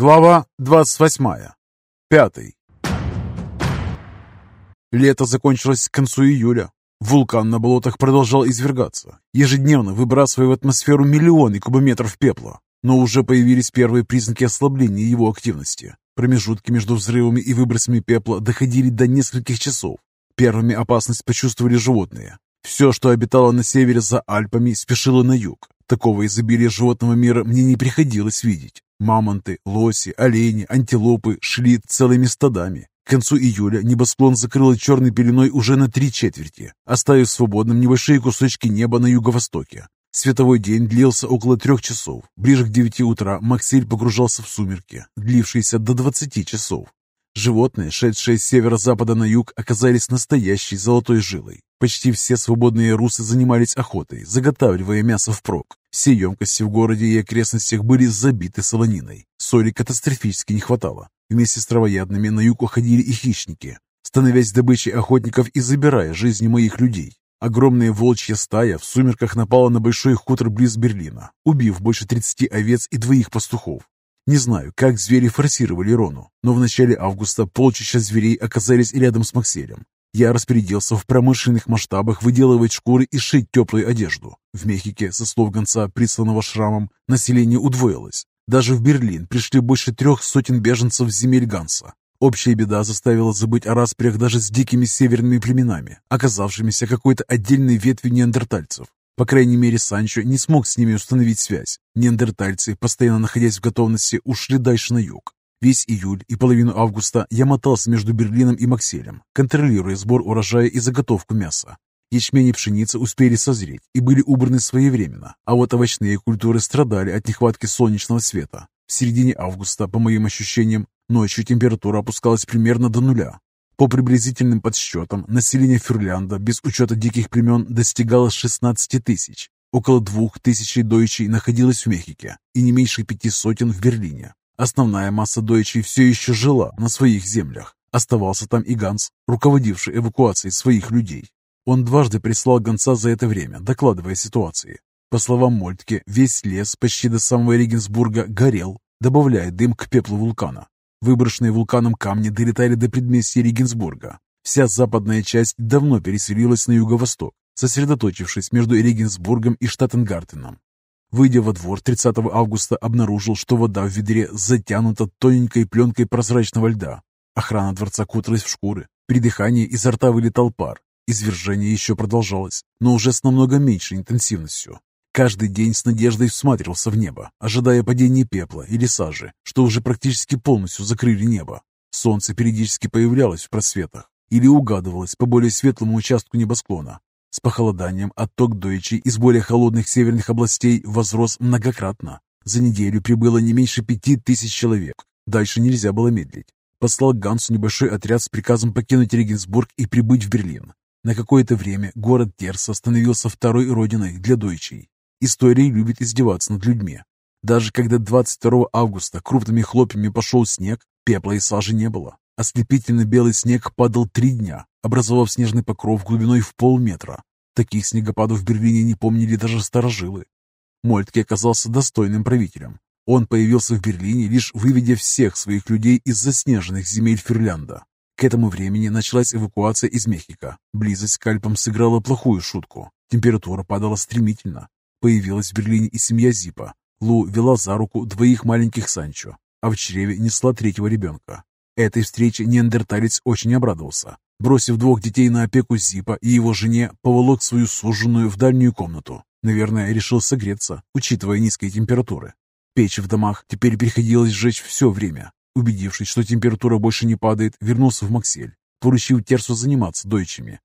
Глава 28. Пятый. Лето закончилось к концу июля. Вулкан на болотах продолжал извергаться, ежедневно выбрасывая в атмосферу миллионы кубометров пепла. Но уже появились первые признаки ослабления его активности. Промежутки между взрывами и выбросами пепла доходили до нескольких часов. Первыми опасность почувствовали животные. Все, что обитало на севере за Альпами, спешило на юг. Такого изобилия животного мира мне не приходилось видеть. Мамонты, лоси, олени, антилопы шли целыми стадами. К концу июля небосклон закрыло черной пеленой уже на три четверти, оставив свободным небольшие кусочки неба на юго-востоке. Световой день длился около трех часов. Ближе к девяти утра Максель погружался в сумерки, длившиеся до двадцати часов. Животные, шедшие с северо-запада на юг, оказались настоящей золотой жилой. Почти все свободные русы занимались охотой, заготавливая мясо впрок. Все емкости в городе и окрестностях были забиты солониной. Соли катастрофически не хватало. Вместе с травоядными на юг уходили и хищники, становясь добычей охотников и забирая жизни моих людей. Огромная волчья стая в сумерках напала на большой хутор близ Берлина, убив больше 30 овец и двоих пастухов. Не знаю, как звери форсировали Рону, но в начале августа полчища зверей оказались рядом с Макселем. Я распорядился в промышленных масштабах выделывать шкуры и шить теплую одежду. В Мехике, со слов гонца, присланного шрамом, население удвоилось. Даже в Берлин пришли больше трех сотен беженцев с земель Ганса. Общая беда заставила забыть о распрях даже с дикими северными племенами, оказавшимися какой-то отдельной ветвью неандертальцев. По крайней мере, Санчо не смог с ними установить связь. Неандертальцы, постоянно находясь в готовности, ушли дальше на юг. Весь июль и половину августа я мотался между Берлином и Макселем, контролируя сбор урожая и заготовку мяса. Ячмень и пшеница успели созреть и были убраны своевременно, а вот овощные культуры страдали от нехватки солнечного света. В середине августа, по моим ощущениям, ночью температура опускалась примерно до нуля, по приблизительным подсчетам, население Фюрлянда без учета диких племен достигало 16 тысяч. Около двух тысяч дойчей находилось в Мехике и не меньше пяти сотен в Берлине. Основная масса дойчей все еще жила на своих землях. Оставался там и Ганс, руководивший эвакуацией своих людей. Он дважды прислал гонца за это время, докладывая ситуации. По словам Мольтке, весь лес почти до самого Регенсбурга горел, добавляя дым к пеплу вулкана. Выброшенные вулканом камни долетали до предместья Регенсбурга. Вся западная часть давно переселилась на юго-восток, сосредоточившись между Регенсбургом и Штаттенгартеном. Выйдя во двор 30 августа, обнаружил, что вода в ведре затянута тоненькой пленкой прозрачного льда. Охрана дворца куталась в шкуры. При дыхании изо рта вылетал пар. Извержение еще продолжалось, но уже с намного меньшей интенсивностью. Каждый день с надеждой всматривался в небо, ожидая падения пепла или сажи, что уже практически полностью закрыли небо. Солнце периодически появлялось в просветах или угадывалось по более светлому участку небосклона. С похолоданием отток Дойчи из более холодных северных областей возрос многократно. За неделю прибыло не меньше пяти тысяч человек. Дальше нельзя было медлить. Послал Гансу небольшой отряд с приказом покинуть Регенсбург и прибыть в Берлин. На какое-то время город Терса становился второй родиной для дойчей. История любит издеваться над людьми. Даже когда 22 августа крупными хлопьями пошел снег, пепла и сажи не было. Ослепительно белый снег падал три дня, образовав снежный покров глубиной в полметра. Таких снегопадов в Берлине не помнили даже старожилы. Мольтке оказался достойным правителем. Он появился в Берлине, лишь выведя всех своих людей из заснеженных земель Ферлянда. К этому времени началась эвакуация из Мехико. Близость к Альпам сыграла плохую шутку. Температура падала стремительно. Появилась в Берлине и семья Зипа. Лу вела за руку двоих маленьких Санчо, а в чреве несла третьего ребенка. Этой встрече неандерталец очень обрадовался. Бросив двух детей на опеку Зипа и его жене, поволок свою суженую в дальнюю комнату. Наверное, решил согреться, учитывая низкие температуры. Печь в домах теперь приходилось сжечь все время. Убедившись, что температура больше не падает, вернулся в Максель, поручив Терсу заниматься дойчами,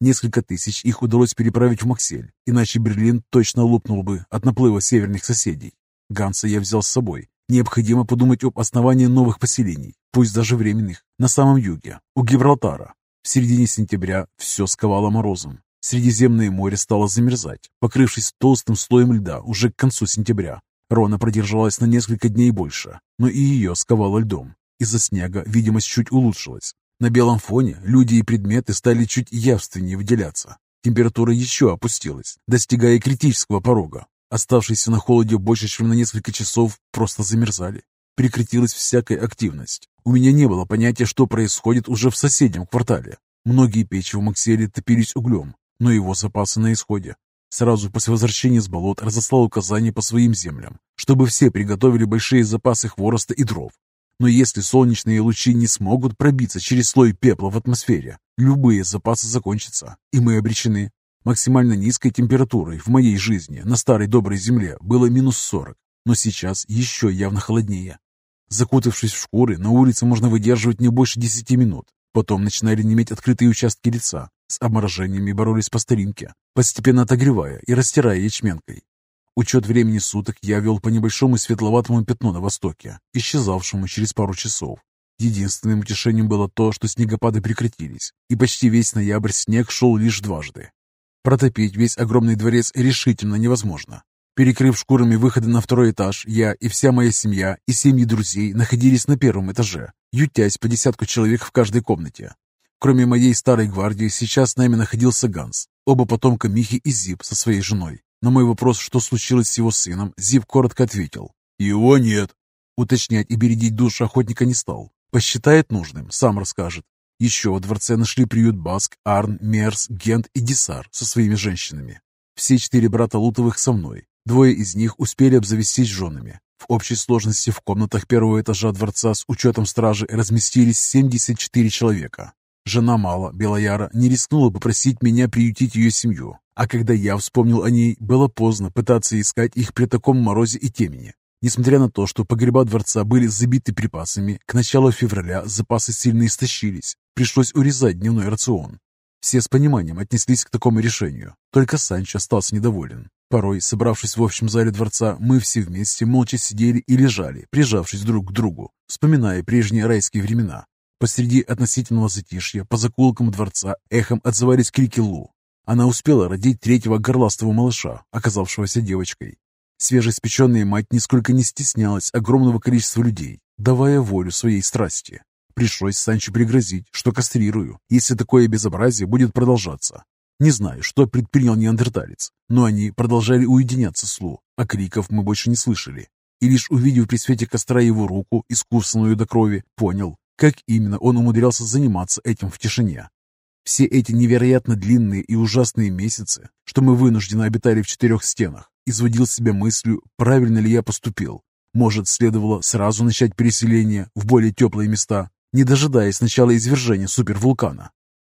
Несколько тысяч их удалось переправить в Максель, иначе Берлин точно лопнул бы от наплыва северных соседей. Ганса я взял с собой. Необходимо подумать об основании новых поселений, пусть даже временных, на самом юге, у Гибралтара. В середине сентября все сковало морозом. Средиземное море стало замерзать, покрывшись толстым слоем льда уже к концу сентября. Рона продержалась на несколько дней больше, но и ее сковало льдом. Из-за снега видимость чуть улучшилась, на белом фоне люди и предметы стали чуть явственнее выделяться. Температура еще опустилась, достигая критического порога. Оставшиеся на холоде больше, чем на несколько часов, просто замерзали. Прекратилась всякая активность. У меня не было понятия, что происходит уже в соседнем квартале. Многие печи в Макселе топились углем, но его запасы на исходе. Сразу после возвращения с болот разослал указания по своим землям, чтобы все приготовили большие запасы хвороста и дров. Но если солнечные лучи не смогут пробиться через слой пепла в атмосфере, любые запасы закончатся, и мы обречены. Максимально низкой температурой в моей жизни на старой доброй земле было минус 40, но сейчас еще явно холоднее. Закутавшись в шкуры, на улице можно выдерживать не больше 10 минут. Потом начинали неметь открытые участки лица, с обморожениями боролись по старинке, постепенно отогревая и растирая ячменкой. Учет времени суток я вел по небольшому светловатому пятну на востоке, исчезавшему через пару часов. Единственным утешением было то, что снегопады прекратились, и почти весь ноябрь снег шел лишь дважды. Протопить весь огромный дворец решительно невозможно. Перекрыв шкурами выходы на второй этаж, я и вся моя семья и семьи друзей находились на первом этаже, ютясь по десятку человек в каждой комнате. Кроме моей старой гвардии, сейчас с нами находился Ганс, оба потомка Михи и Зип со своей женой. На мой вопрос, что случилось с его сыном, Зип коротко ответил. «Его нет». Уточнять и бередить душу охотника не стал. Посчитает нужным, сам расскажет. Еще во дворце нашли приют Баск, Арн, Мерс, Гент и Дисар со своими женщинами. Все четыре брата Лутовых со мной. Двое из них успели обзавестись женами. В общей сложности в комнатах первого этажа дворца с учетом стражи разместились 74 человека. Жена Мала, Белояра, не рискнула попросить меня приютить ее семью, а когда я вспомнил о ней, было поздно пытаться искать их при таком морозе и темени. Несмотря на то, что погреба дворца были забиты припасами, к началу февраля запасы сильно истощились, пришлось урезать дневной рацион. Все с пониманием отнеслись к такому решению, только Санчо остался недоволен. Порой, собравшись в общем зале дворца, мы все вместе молча сидели и лежали, прижавшись друг к другу, вспоминая прежние райские времена, Посреди относительного затишья по закулкам дворца эхом отзывались крики Лу. Она успела родить третьего горластого малыша, оказавшегося девочкой. Свежеиспеченная мать нисколько не стеснялась огромного количества людей, давая волю своей страсти. Пришлось Санчо пригрозить, что кастрирую, если такое безобразие будет продолжаться. Не знаю, что предпринял неандерталец, но они продолжали уединяться с Лу, а криков мы больше не слышали. И лишь увидев при свете костра его руку, искусанную до крови, понял, как именно он умудрялся заниматься этим в тишине? Все эти невероятно длинные и ужасные месяцы, что мы вынуждены обитали в четырех стенах, изводил себя мыслью, правильно ли я поступил. Может, следовало сразу начать переселение в более теплые места, не дожидаясь начала извержения супервулкана.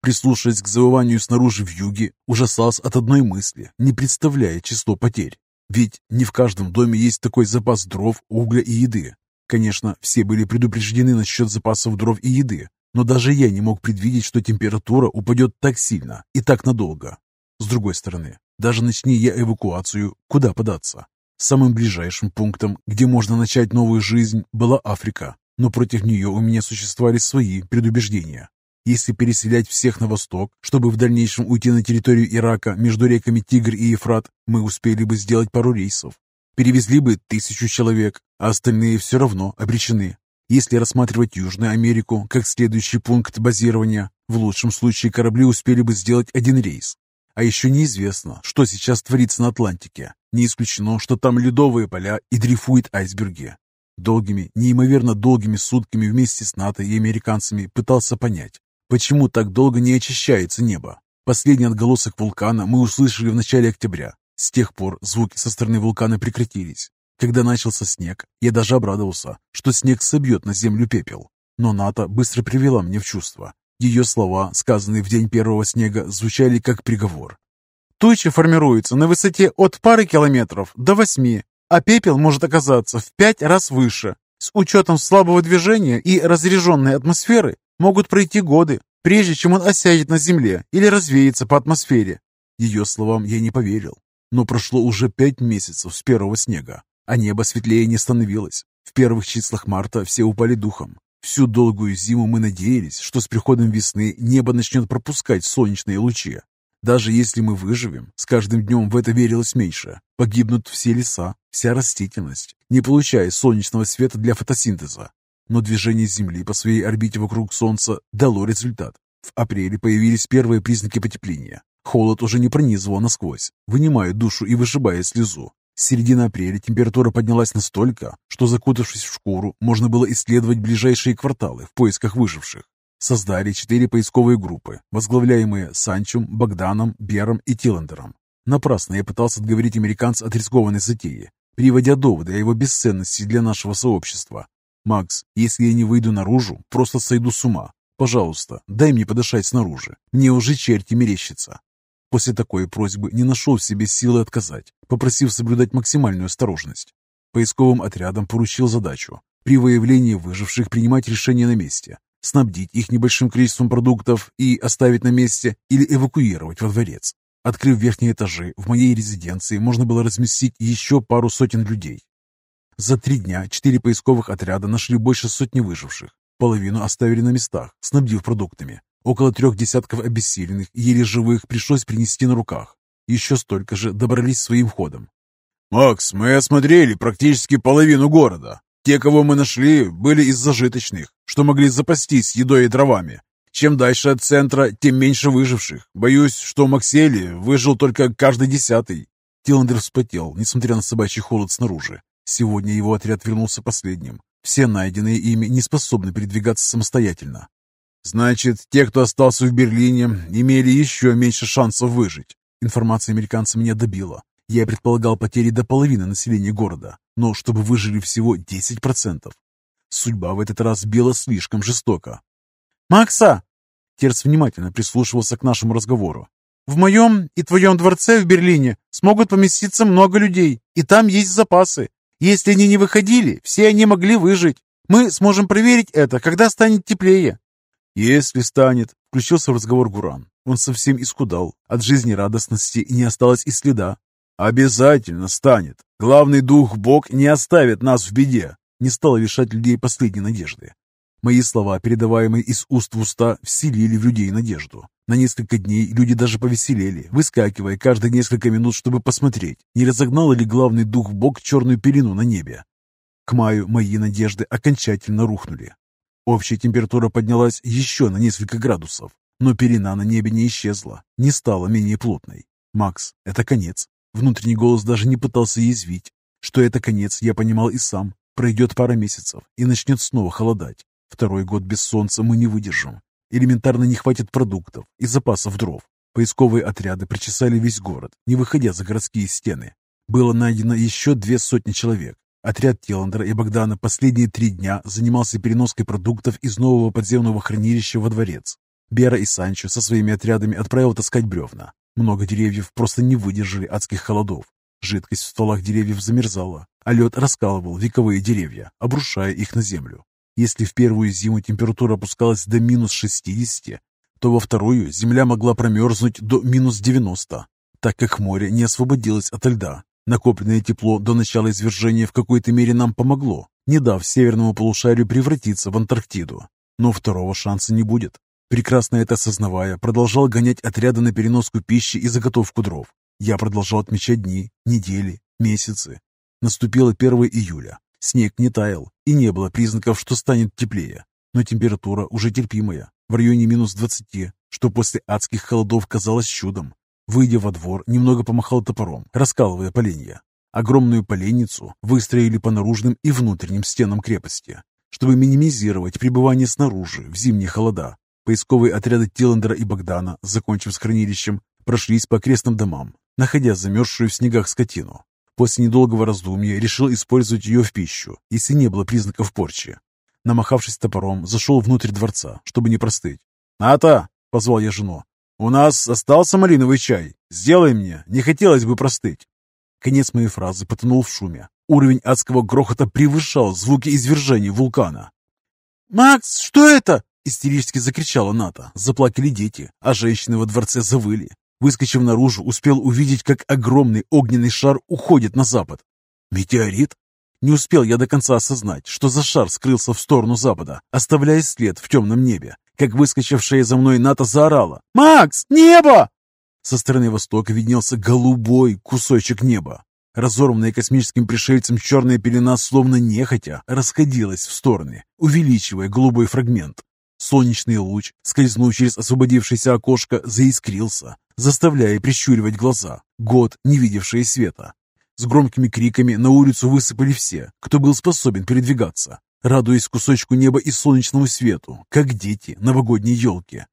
Прислушиваясь к завыванию снаружи в юге, ужасался от одной мысли, не представляя число потерь. Ведь не в каждом доме есть такой запас дров, угля и еды, Конечно, все были предупреждены насчет запасов дров и еды, но даже я не мог предвидеть, что температура упадет так сильно и так надолго. С другой стороны, даже начни я эвакуацию, куда податься? Самым ближайшим пунктом, где можно начать новую жизнь, была Африка, но против нее у меня существовали свои предубеждения. Если переселять всех на восток, чтобы в дальнейшем уйти на территорию Ирака между реками Тигр и Ефрат, мы успели бы сделать пару рейсов. Перевезли бы тысячу человек, а остальные все равно обречены. Если рассматривать Южную Америку как следующий пункт базирования, в лучшем случае корабли успели бы сделать один рейс. А еще неизвестно, что сейчас творится на Атлантике. Не исключено, что там ледовые поля и дрейфуют айсберги. Долгими, неимоверно долгими сутками вместе с НАТО и американцами пытался понять, почему так долго не очищается небо. Последний отголосок вулкана мы услышали в начале октября, с тех пор звуки со стороны вулкана прекратились. Когда начался снег, я даже обрадовался, что снег собьет на землю пепел. Но Ната быстро привела меня в чувство. Ее слова, сказанные в день первого снега, звучали как приговор. Тучи формируются на высоте от пары километров до восьми, а пепел может оказаться в пять раз выше. С учетом слабого движения и разряженной атмосферы могут пройти годы, прежде чем он осядет на земле или развеется по атмосфере. Ее словам я не поверил. Но прошло уже пять месяцев с первого снега, а небо светлее не становилось. В первых числах марта все упали духом. Всю долгую зиму мы надеялись, что с приходом весны небо начнет пропускать солнечные лучи. Даже если мы выживем, с каждым днем в это верилось меньше. Погибнут все леса, вся растительность, не получая солнечного света для фотосинтеза. Но движение Земли по своей орбите вокруг Солнца дало результат. В апреле появились первые признаки потепления. Холод уже не пронизывал насквозь, вынимая душу и вышибая слезу. С середины апреля температура поднялась настолько, что, закутавшись в шкуру, можно было исследовать ближайшие кварталы в поисках выживших. Создали четыре поисковые группы, возглавляемые Санчем, Богданом, Бером и Тиллендером. Напрасно я пытался отговорить американца от рискованной затеи, приводя доводы о его бесценности для нашего сообщества. «Макс, если я не выйду наружу, просто сойду с ума. Пожалуйста, дай мне подышать снаружи. Мне уже черти мерещится». После такой просьбы не нашел в себе силы отказать, попросив соблюдать максимальную осторожность. Поисковым отрядом поручил задачу при выявлении выживших принимать решение на месте, снабдить их небольшим количеством продуктов и оставить на месте или эвакуировать во дворец. Открыв верхние этажи, в моей резиденции можно было разместить еще пару сотен людей. За три дня четыре поисковых отряда нашли больше сотни выживших. Половину оставили на местах, снабдив продуктами. Около трех десятков обессиленных, еле живых, пришлось принести на руках. Еще столько же добрались своим ходом. «Макс, мы осмотрели практически половину города. Те, кого мы нашли, были из зажиточных, что могли запастись едой и дровами. Чем дальше от центра, тем меньше выживших. Боюсь, что в Макселе выжил только каждый десятый». Тиландер вспотел, несмотря на собачий холод снаружи. Сегодня его отряд вернулся последним. Все найденные ими не способны передвигаться самостоятельно. Значит, те, кто остался в Берлине, имели еще меньше шансов выжить. Информация американца меня добила. Я предполагал потери до половины населения города, но чтобы выжили всего 10%. Судьба в этот раз била слишком жестоко. «Макса!» Терц внимательно прислушивался к нашему разговору. «В моем и твоем дворце в Берлине смогут поместиться много людей, и там есть запасы. Если они не выходили, все они могли выжить. Мы сможем проверить это, когда станет теплее. «Если станет», — включился в разговор Гуран. Он совсем искудал. От жизнерадостности не осталось и следа. «Обязательно станет. Главный дух Бог не оставит нас в беде», — не стало лишать людей последней надежды. Мои слова, передаваемые из уст в уста, вселили в людей надежду. На несколько дней люди даже повеселели, выскакивая каждые несколько минут, чтобы посмотреть, не разогнал ли главный дух Бог черную пелену на небе. К маю мои надежды окончательно рухнули. Общая температура поднялась еще на несколько градусов, но пелена на небе не исчезла, не стала менее плотной. «Макс, это конец». Внутренний голос даже не пытался язвить. Что это конец, я понимал и сам. Пройдет пара месяцев, и начнет снова холодать. Второй год без солнца мы не выдержим. Элементарно не хватит продуктов и запасов дров. Поисковые отряды причесали весь город, не выходя за городские стены. Было найдено еще две сотни человек, Отряд Теландера и Богдана последние три дня занимался переноской продуктов из нового подземного хранилища во дворец. Бера и Санчо со своими отрядами отправил таскать бревна. Много деревьев просто не выдержали адских холодов. Жидкость в стволах деревьев замерзала, а лед раскалывал вековые деревья, обрушая их на землю. Если в первую зиму температура опускалась до минус 60, то во вторую земля могла промерзнуть до минус 90, так как море не освободилось от льда Накопленное тепло до начала извержения в какой-то мере нам помогло, не дав северному полушарию превратиться в Антарктиду. Но второго шанса не будет. Прекрасно это осознавая, продолжал гонять отряды на переноску пищи и заготовку дров. Я продолжал отмечать дни, недели, месяцы. Наступило 1 июля. Снег не таял, и не было признаков, что станет теплее. Но температура уже терпимая, в районе минус 20, что после адских холодов казалось чудом. Выйдя во двор, немного помахал топором, раскалывая поленья. Огромную поленницу выстроили по наружным и внутренним стенам крепости, чтобы минимизировать пребывание снаружи в зимние холода. Поисковые отряды Тиллендера и Богдана, закончив с хранилищем, прошлись по окрестным домам, находя замерзшую в снегах скотину. После недолгого раздумья решил использовать ее в пищу, если не было признаков порчи. Намахавшись топором, зашел внутрь дворца, чтобы не простыть. «Ната!» — позвал я жену. «У нас остался малиновый чай. Сделай мне, не хотелось бы простыть». Конец моей фразы потонул в шуме. Уровень адского грохота превышал звуки извержения вулкана. «Макс, что это?» — истерически закричала Ната. Заплакали дети, а женщины во дворце завыли. Выскочив наружу, успел увидеть, как огромный огненный шар уходит на запад. «Метеорит?» Не успел я до конца осознать, что за шар скрылся в сторону запада, оставляя след в темном небе, как выскочившая за мной Ната заорала. «Макс, небо!» Со стороны востока виднелся голубой кусочек неба. Разорванная космическим пришельцем черная пелена, словно нехотя, расходилась в стороны, увеличивая голубой фрагмент. Солнечный луч, скользнув через освободившееся окошко, заискрился, заставляя прищуривать глаза. Год, не видевшие света. С громкими криками на улицу высыпали все, кто был способен передвигаться, радуясь кусочку неба и солнечному свету, как дети новогодней елки.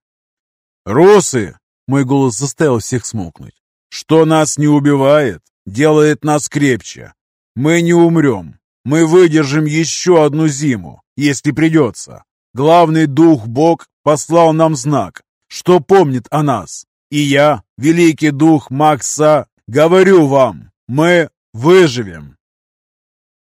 «Русы!» — мой голос заставил всех смолкнуть. «Что нас не убивает, делает нас крепче. Мы не умрем. Мы выдержим еще одну зиму, если придется. Главный дух Бог послал нам знак, что помнит о нас. И я, великий дух Макса, говорю вам, мы выживем.